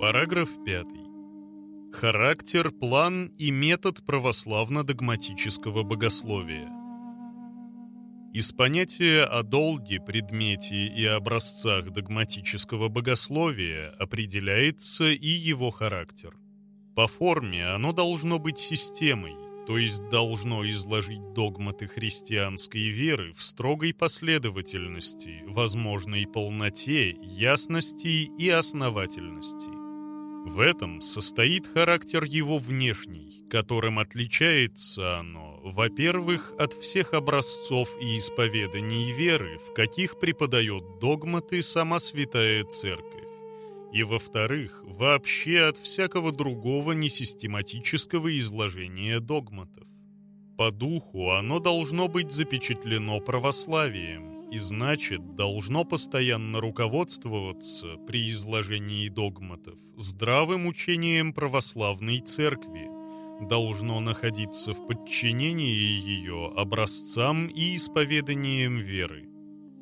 Параграф 5. Характер, план и метод православно-догматического богословия. Из понятия о долге, предмете и образцах догматического богословия определяется и его характер. По форме оно должно быть системой, то есть должно изложить догматы христианской веры в строгой последовательности, возможной полноте, ясности и основательности. В этом состоит характер его внешний, которым отличается оно, во-первых, от всех образцов и исповеданий веры, в каких преподает догматы сама Святая Церковь и, во-вторых, вообще от всякого другого несистематического изложения догматов. По духу оно должно быть запечатлено православием, и значит, должно постоянно руководствоваться при изложении догматов здравым учением православной церкви, должно находиться в подчинении ее образцам и исповеданиям веры.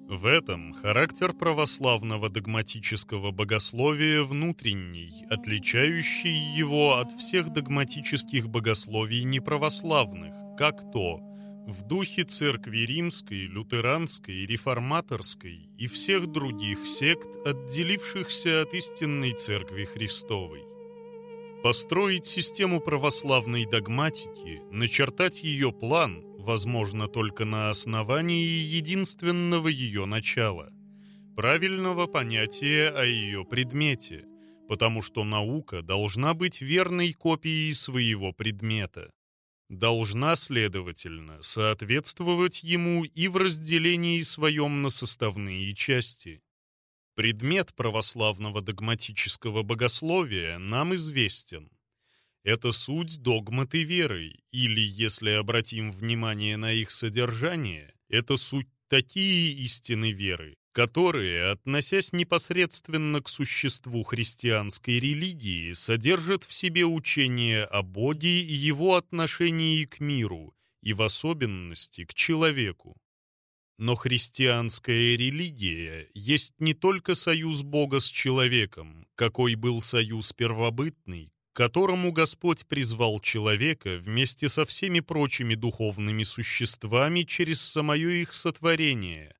В этом характер православного догматического богословия внутренний, отличающий его от всех догматических богословий неправославных, как то в духе церкви римской, лютеранской, реформаторской и всех других сект, отделившихся от истинной церкви Христовой. Построить систему православной догматики, начертать ее план – возможно только на основании единственного ее начала – правильного понятия о ее предмете, потому что наука должна быть верной копией своего предмета. Должна, следовательно, соответствовать ему и в разделении своем на составные части. Предмет православного догматического богословия нам известен – это суть догматы веры, или, если обратим внимание на их содержание, это суть такие истины веры, которые, относясь непосредственно к существу христианской религии, содержат в себе учение о Боге и его отношении к миру, и в особенности к человеку. Но христианская религия есть не только союз Бога с человеком, какой был союз первобытный, которому Господь призвал человека вместе со всеми прочими духовными существами через самое их сотворение,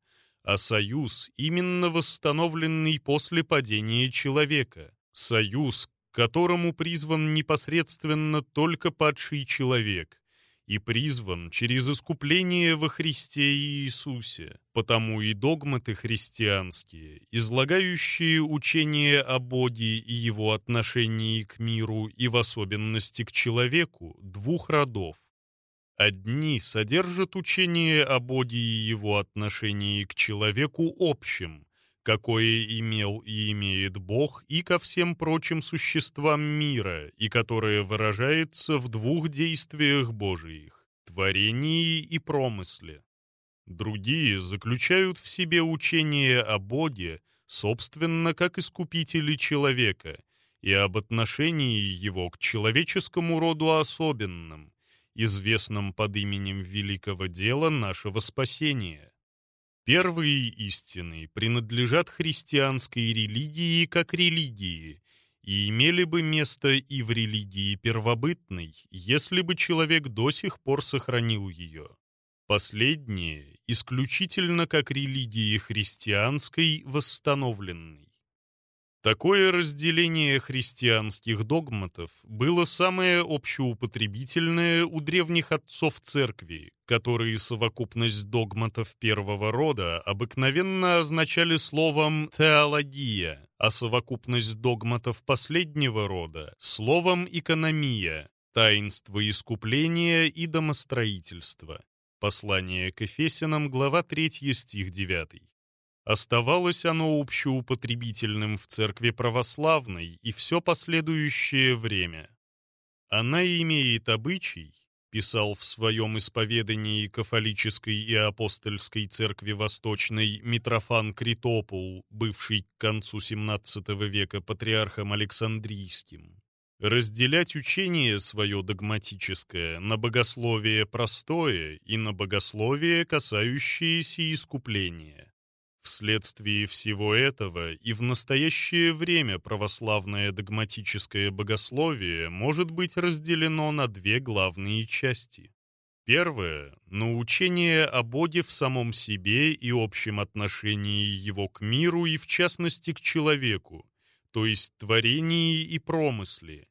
а союз, именно восстановленный после падения человека, союз, к которому призван непосредственно только падший человек, и призван через искупление во Христе Иисусе. Потому и догматы христианские, излагающие учение о Боге и его отношении к миру и в особенности к человеку, двух родов. Одни содержат учение о Боге и его отношении к человеку общим, какое имел и имеет Бог и ко всем прочим существам мира, и которое выражается в двух действиях Божиих – творении и промысле. Другие заключают в себе учение о Боге, собственно, как искупителе человека, и об отношении его к человеческому роду особенным, известном под именем великого дела нашего спасения. Первые истины принадлежат христианской религии как религии и имели бы место и в религии первобытной, если бы человек до сих пор сохранил ее. Последние исключительно как религии христианской восстановленной. Такое разделение христианских догматов было самое общеупотребительное у древних отцов церкви, которые совокупность догматов первого рода обыкновенно означали словом «теология», а совокупность догматов последнего рода — словом «экономия», таинство искупления и домостроительства. Послание к Эфесянам, глава 3, стих 9. Оставалось оно общеупотребительным в церкви православной и все последующее время. Она имеет обычай, писал в своем исповедании кафолической и апостольской церкви Восточной Митрофан Критопул, бывший к концу XVII века патриархом Александрийским, разделять учение свое догматическое на богословие простое и на богословие, касающееся искупления Вследствие всего этого и в настоящее время православное догматическое богословие может быть разделено на две главные части. Первое — научение о Боге в самом себе и общем отношении его к миру и в частности к человеку, то есть творении и промысле.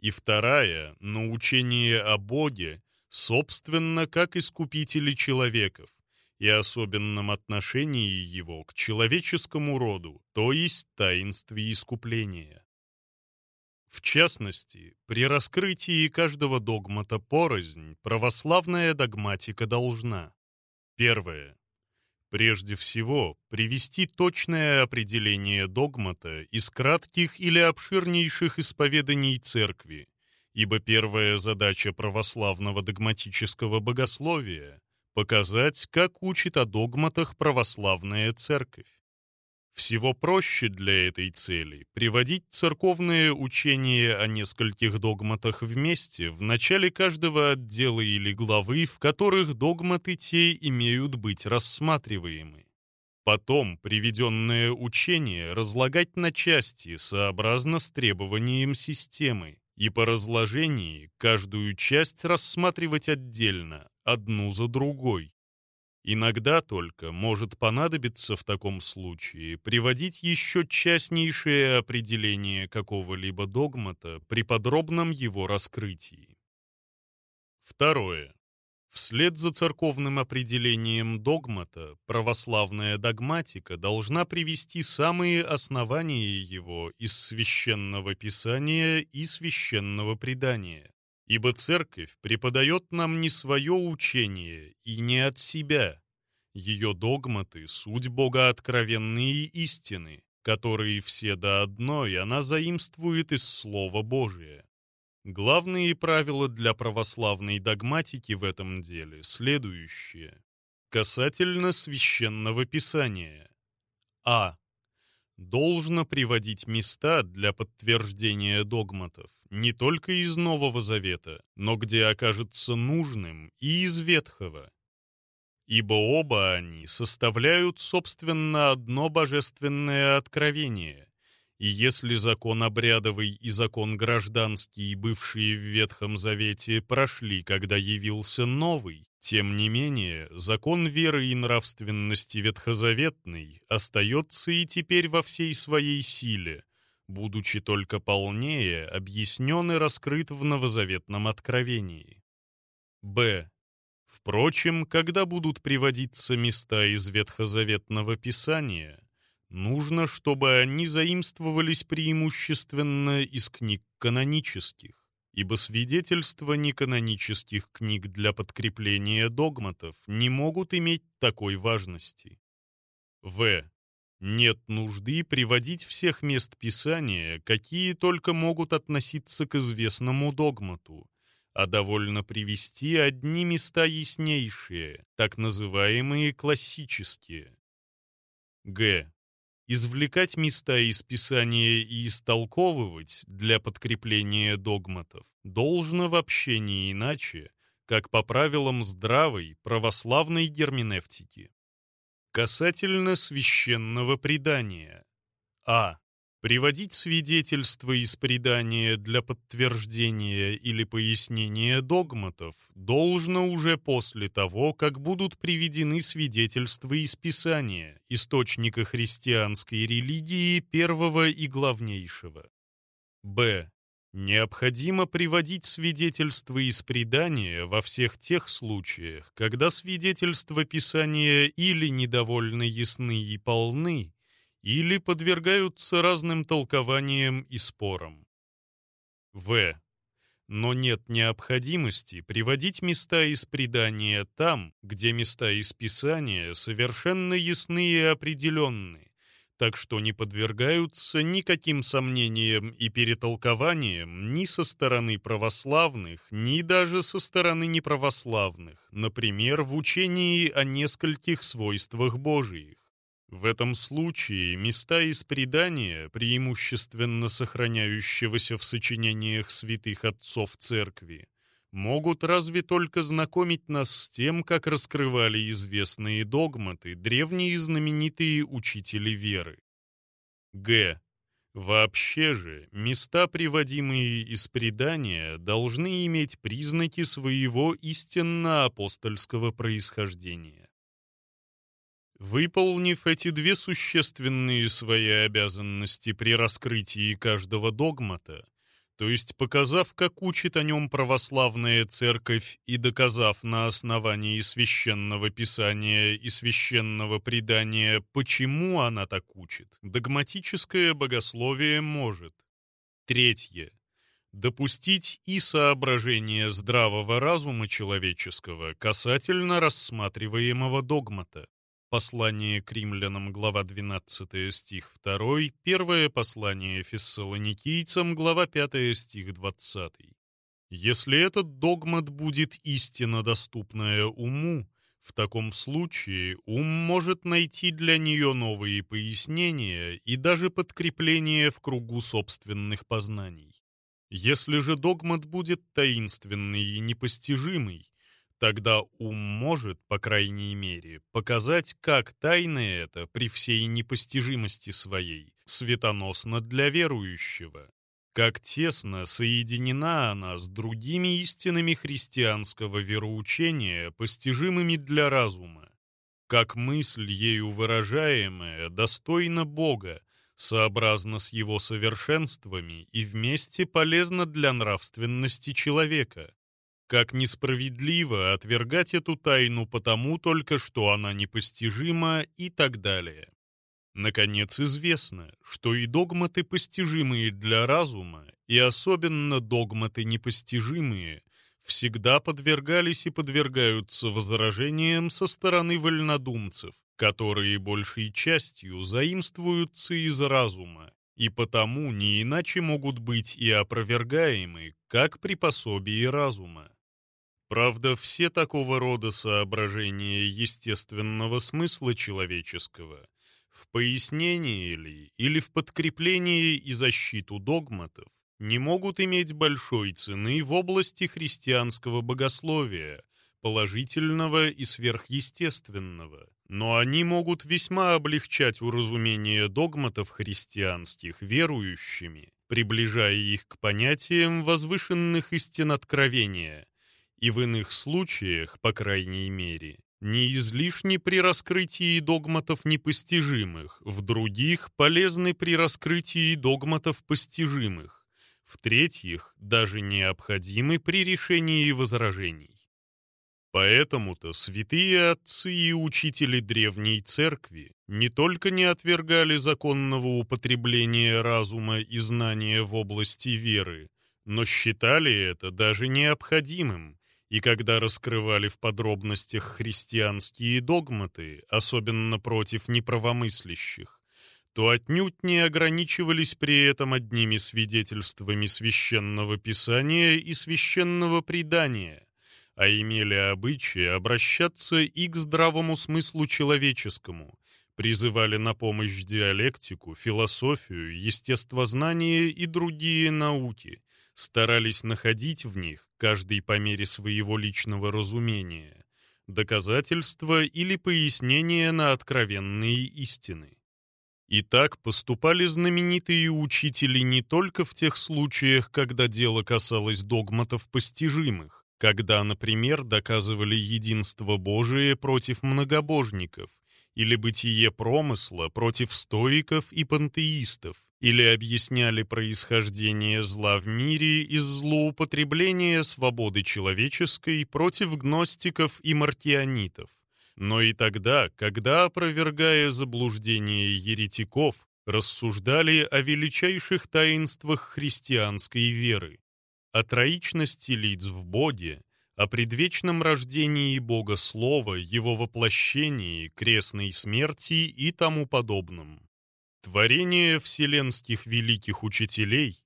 И вторая — научение о Боге, собственно, как искупителе человеков, и особенном отношении его к человеческому роду, то есть таинстве искупления. В частности, при раскрытии каждого догмата порознь православная догматика должна Первое. Прежде всего, привести точное определение догмата из кратких или обширнейших исповеданий церкви, ибо первая задача православного догматического богословия показать, как учит о догматах православная церковь. Всего проще для этой цели приводить церковные учения о нескольких догматах вместе в начале каждого отдела или главы, в которых догматы те имеют быть рассматриваемы. Потом приведенное учение разлагать на части сообразно с требованием системы и по разложении каждую часть рассматривать отдельно, одну за другой. Иногда только может понадобиться в таком случае приводить еще частнейшее определение какого-либо догмата при подробном его раскрытии. Второе. Вслед за церковным определением догмата православная догматика должна привести самые основания его из священного писания и священного предания, Ибо церковь преподает нам не свое учение и не от себя. Ее догматы — суть богооткровенные истины, которые все до одной она заимствует из Слова Божия. Главные правила для православной догматики в этом деле следующие. Касательно священного писания. А должно приводить места для подтверждения догматов не только из Нового Завета, но где окажется нужным и из Ветхого. Ибо оба они составляют, собственно, одно божественное откровение, и если закон обрядовый и закон гражданский, бывшие в Ветхом Завете, прошли, когда явился новый, тем не менее, закон веры и нравственности ветхозаветный остается и теперь во всей своей силе, будучи только полнее объяснен и раскрыт в новозаветном откровении. Б. Впрочем, когда будут приводиться места из ветхозаветного писания, нужно, чтобы они заимствовались преимущественно из книг канонических ибо свидетельства неканонических книг для подкрепления догматов не могут иметь такой важности. В. Нет нужды приводить всех мест Писания, какие только могут относиться к известному догмату, а довольно привести одни места яснейшие, так называемые классические. Г извлекать места из Писания и истолковывать для подкрепления догматов должно вообще не иначе, как по правилам здравой православной герменевтики. Касательно священного предания. А. Приводить свидетельства из предания для подтверждения или пояснения догматов должно уже после того, как будут приведены свидетельства из Писания, источника христианской религии первого и главнейшего. Б. Необходимо приводить свидетельства из предания во всех тех случаях, когда свидетельства Писания или недовольно ясны и полны, или подвергаются разным толкованиям и спорам. В. Но нет необходимости приводить места из предания там, где места из Писания совершенно ясны и определенны, так что не подвергаются никаким сомнениям и перетолкованиям ни со стороны православных, ни даже со стороны неправославных, например, в учении о нескольких свойствах Божиих. В этом случае места из предания, преимущественно сохраняющегося в сочинениях святых отцов церкви, могут разве только знакомить нас с тем, как раскрывали известные догматы древние знаменитые учители веры. Г. Вообще же, места, приводимые из предания, должны иметь признаки своего истинно апостольского происхождения. Выполнив эти две существенные свои обязанности при раскрытии каждого догмата, то есть показав, как учит о нем православная церковь и доказав на основании священного писания и священного предания, почему она так учит, догматическое богословие может. Третье. Допустить и соображение здравого разума человеческого касательно рассматриваемого догмата. Послание к римлянам, глава 12, стих 2, первое послание фессалоникийцам, глава 5, стих 20. Если этот догмат будет истинно доступная уму, в таком случае ум может найти для нее новые пояснения и даже подкрепление в кругу собственных познаний. Если же догмат будет таинственный и непостижимый, Тогда ум может, по крайней мере, показать, как тайна эта при всей непостижимости своей светоносна для верующего, как тесно соединена она с другими истинами христианского вероучения, постижимыми для разума, как мысль ею выражаемая достойна Бога, сообразно с его совершенствами и вместе полезна для нравственности человека, как несправедливо отвергать эту тайну потому только, что она непостижима и так далее. Наконец, известно, что и догматы, постижимые для разума, и особенно догматы непостижимые, всегда подвергались и подвергаются возражениям со стороны вольнодумцев, которые большей частью заимствуются из разума, и потому не иначе могут быть и опровергаемы, как при пособии разума. Правда, все такого рода соображения естественного смысла человеческого в пояснении ли или в подкреплении и защиту догматов не могут иметь большой цены в области христианского богословия, положительного и сверхъестественного, но они могут весьма облегчать уразумение догматов христианских верующими, приближая их к понятиям возвышенных истин откровения – и в иных случаях, по крайней мере, не излишни при раскрытии догматов непостижимых, в других полезны при раскрытии догматов постижимых, в третьих даже необходимы при решении возражений. Поэтому-то святые отцы и учители древней церкви не только не отвергали законного употребления разума и знания в области веры, но считали это даже необходимым, и когда раскрывали в подробностях христианские догматы, особенно против неправомыслящих, то отнюдь не ограничивались при этом одними свидетельствами священного писания и священного предания, а имели обычай обращаться и к здравому смыслу человеческому, призывали на помощь диалектику, философию, естествознание и другие науки, старались находить в них каждый по мере своего личного разумения, доказательства или пояснения на откровенные истины. И так поступали знаменитые учители не только в тех случаях, когда дело касалось догматов постижимых, когда, например, доказывали единство Божие против многобожников, или бытие промысла против стоиков и пантеистов, или объясняли происхождение зла в мире из злоупотребления свободы человеческой против гностиков и мартианитов. Но и тогда, когда, опровергая заблуждение еретиков, рассуждали о величайших таинствах христианской веры, о троичности лиц в Боге, о предвечном рождении Бога Слова, Его воплощении, крестной смерти и тому подобном. Творение вселенских великих учителей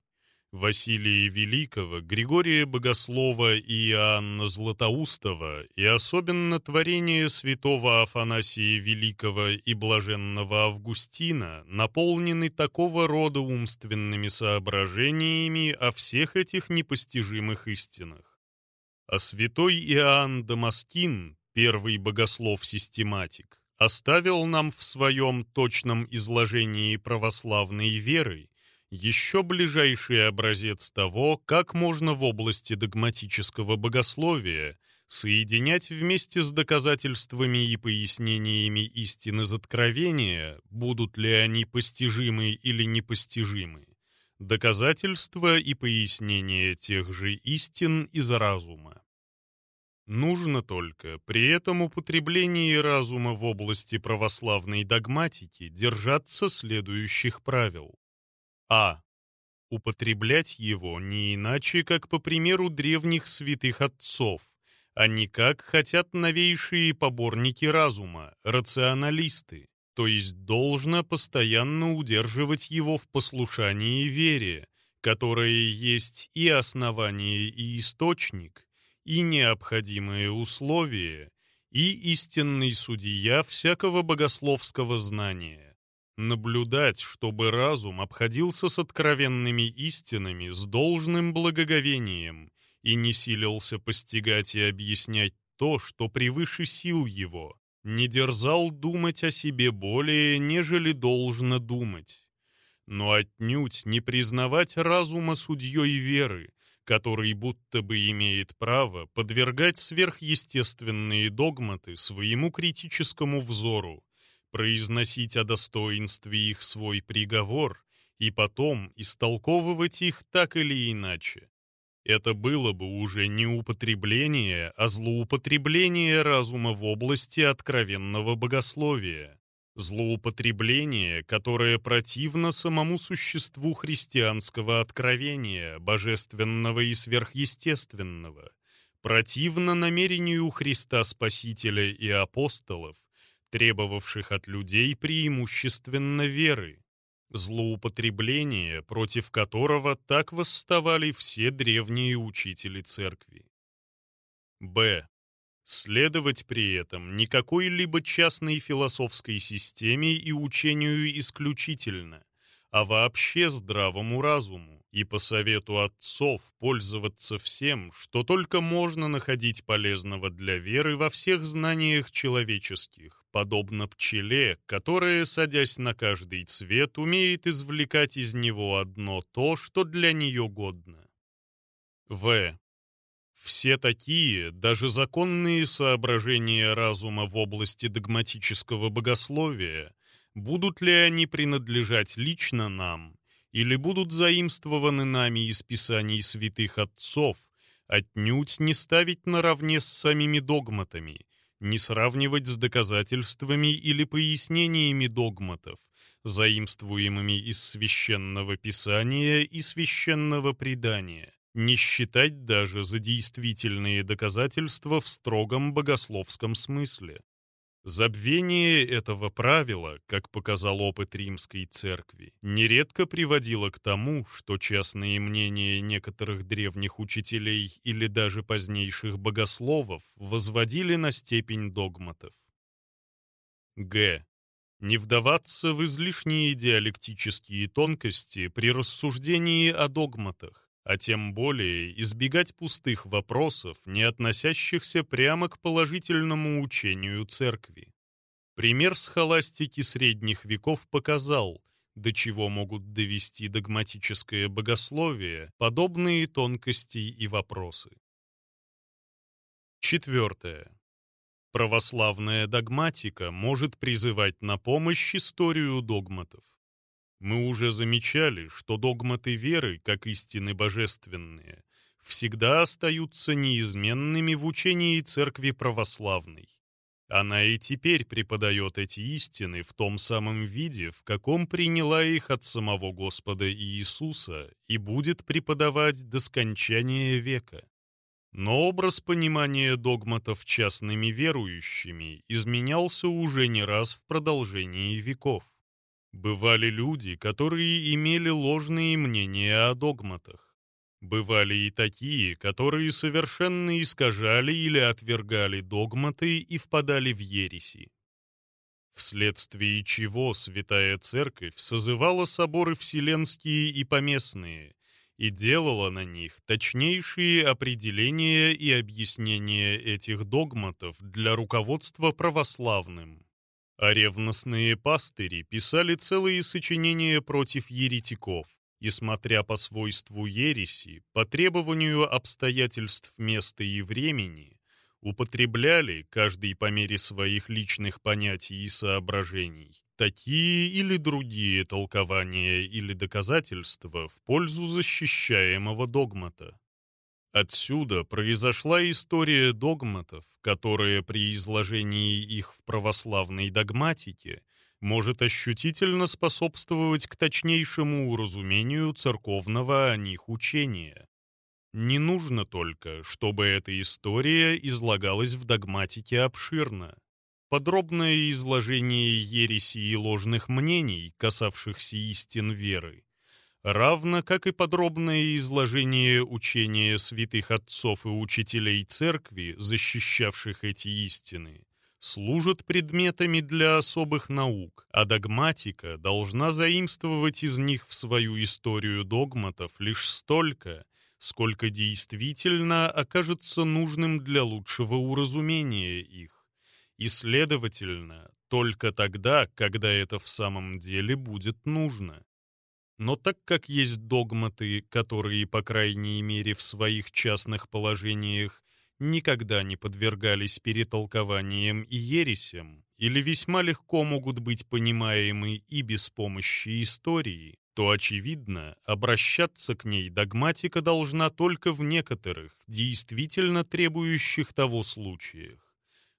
Василия Великого, Григория Богослова и Иоанна Златоустова и особенно творение святого Афанасия Великого и блаженного Августина наполнены такого рода умственными соображениями о всех этих непостижимых истинах. А святой Иоанн Дамаскин, первый богослов-систематик, оставил нам в своем точном изложении православной веры еще ближайший образец того, как можно в области догматического богословия соединять вместе с доказательствами и пояснениями истины из откровения, будут ли они постижимы или непостижимы, доказательства и пояснения тех же истин из разума. Нужно только при этом употреблении разума в области православной догматики держаться следующих правил. А. Употреблять его не иначе, как по примеру древних святых отцов, а не как хотят новейшие поборники разума, рационалисты, то есть должно постоянно удерживать его в послушании вере, которое есть и основание, и источник, и необходимые условия, и истинный судья всякого богословского знания. Наблюдать, чтобы разум обходился с откровенными истинами с должным благоговением и не силился постигать и объяснять то, что превыше сил его, не дерзал думать о себе более, нежели должно думать, но отнюдь не признавать разума судьей веры, который будто бы имеет право подвергать сверхъестественные догматы своему критическому взору, произносить о достоинстве их свой приговор и потом истолковывать их так или иначе. Это было бы уже не употребление, а злоупотребление разума в области откровенного богословия. Злоупотребление, которое противно самому существу христианского откровения, божественного и сверхъестественного, противно намерению Христа Спасителя и апостолов, требовавших от людей преимущественно веры, злоупотребление, против которого так восставали все древние учители церкви. Б следовать при этом не какой-либо частной философской системе и учению исключительно, а вообще здравому разуму, и по совету отцов пользоваться всем, что только можно находить полезного для веры во всех знаниях человеческих, подобно пчеле, которая, садясь на каждый цвет, умеет извлекать из него одно то, что для нее годно. В. Все такие, даже законные соображения разума в области догматического богословия, будут ли они принадлежать лично нам, или будут заимствованы нами из писаний святых отцов, отнюдь не ставить наравне с самими догматами, не сравнивать с доказательствами или пояснениями догматов, заимствуемыми из священного писания и священного предания не считать даже за действительные доказательства в строгом богословском смысле. Забвение этого правила, как показал опыт римской церкви, нередко приводило к тому, что частные мнения некоторых древних учителей или даже позднейших богословов возводили на степень догматов. Г. Не вдаваться в излишние диалектические тонкости при рассуждении о догматах, а тем более избегать пустых вопросов, не относящихся прямо к положительному учению церкви. Пример схоластики средних веков показал, до чего могут довести догматическое богословие подобные тонкости и вопросы. Четвертое. Православная догматика может призывать на помощь историю догматов. Мы уже замечали, что догматы веры, как истины божественные, всегда остаются неизменными в учении Церкви Православной. Она и теперь преподает эти истины в том самом виде, в каком приняла их от самого Господа Иисуса и будет преподавать до скончания века. Но образ понимания догматов частными верующими изменялся уже не раз в продолжении веков. Бывали люди, которые имели ложные мнения о догматах. Бывали и такие, которые совершенно искажали или отвергали догматы и впадали в ереси. Вследствие чего Святая Церковь созывала соборы вселенские и поместные и делала на них точнейшие определения и объяснения этих догматов для руководства православным. А ревностные пастыри писали целые сочинения против еретиков, и, смотря по свойству ереси, по требованию обстоятельств места и времени, употребляли, каждый по мере своих личных понятий и соображений, такие или другие толкования или доказательства в пользу защищаемого догмата. Отсюда произошла история догматов, которая при изложении их в православной догматике может ощутительно способствовать к точнейшему уразумению церковного о них учения. Не нужно только, чтобы эта история излагалась в догматике обширно. Подробное изложение ереси и ложных мнений, касавшихся истин веры, равно как и подробное изложение учения святых отцов и учителей церкви, защищавших эти истины, служат предметами для особых наук, а догматика должна заимствовать из них в свою историю догматов лишь столько, сколько действительно окажется нужным для лучшего уразумения их, и, следовательно, только тогда, когда это в самом деле будет нужно. Но так как есть догматы, которые, по крайней мере, в своих частных положениях никогда не подвергались перетолкованиям и ересям, или весьма легко могут быть понимаемы и без помощи истории, то, очевидно, обращаться к ней догматика должна только в некоторых, действительно требующих того случаях.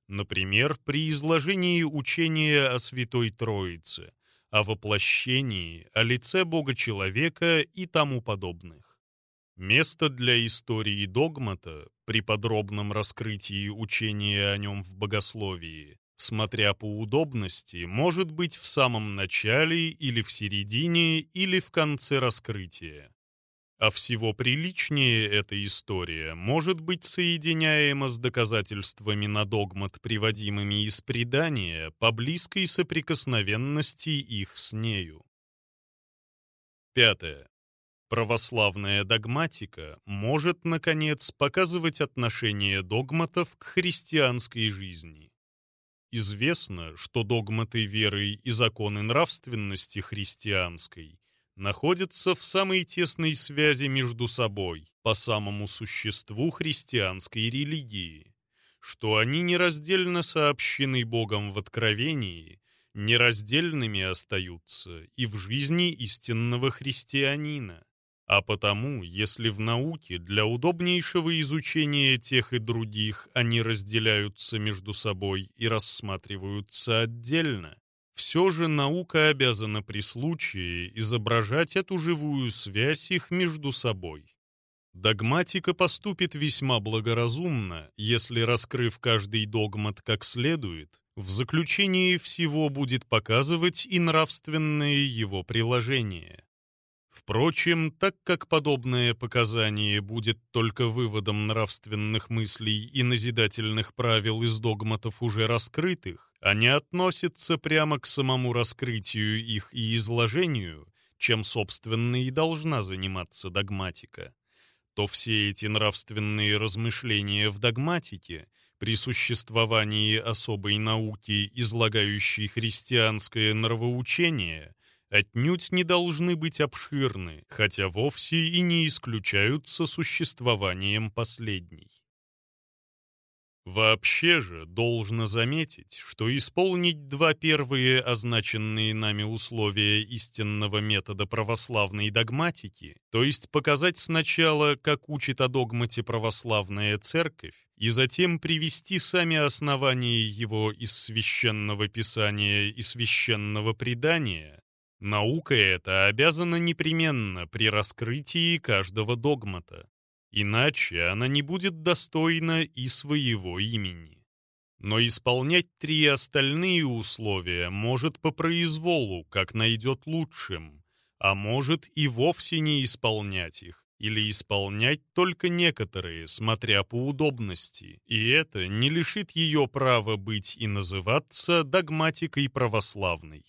Например, при изложении учения о Святой Троице, о воплощении, о лице Бога-человека и тому подобных. Место для истории догмата при подробном раскрытии учения о нем в богословии смотря по удобности, может быть в самом начале или в середине или в конце раскрытия. А всего приличнее эта история может быть соединяема с доказательствами на догмат, приводимыми из предания, по близкой соприкосновенности их с нею. Пятое. Православная догматика может, наконец, показывать отношение догматов к христианской жизни. Известно, что догматы веры и законы нравственности христианской находятся в самой тесной связи между собой по самому существу христианской религии, что они нераздельно сообщены Богом в откровении, нераздельными остаются и в жизни истинного христианина. А потому, если в науке для удобнейшего изучения тех и других они разделяются между собой и рассматриваются отдельно, все же наука обязана при случае изображать эту живую связь их между собой. Догматика поступит весьма благоразумно, если, раскрыв каждый догмат как следует, в заключении всего будет показывать и нравственное его приложение. Впрочем, так как подобное показание будет только выводом нравственных мыслей и назидательных правил из догматов уже раскрытых, а не относится прямо к самому раскрытию их и изложению, чем, собственно, и должна заниматься догматика, то все эти нравственные размышления в догматике при существовании особой науки, излагающей христианское нравоучение, отнюдь не должны быть обширны, хотя вовсе и не исключаются существованием последней. Вообще же должно заметить, что исполнить два первые означенные нами условия истинного метода православной догматики, то есть показать сначала, как учит о догмате православная церковь, и затем привести сами основания его из священного писания и священного предания, Наука эта обязана непременно при раскрытии каждого догмата, иначе она не будет достойна и своего имени. Но исполнять три остальные условия может по произволу, как найдет лучшим, а может и вовсе не исполнять их, или исполнять только некоторые, смотря по удобности, и это не лишит ее права быть и называться догматикой православной.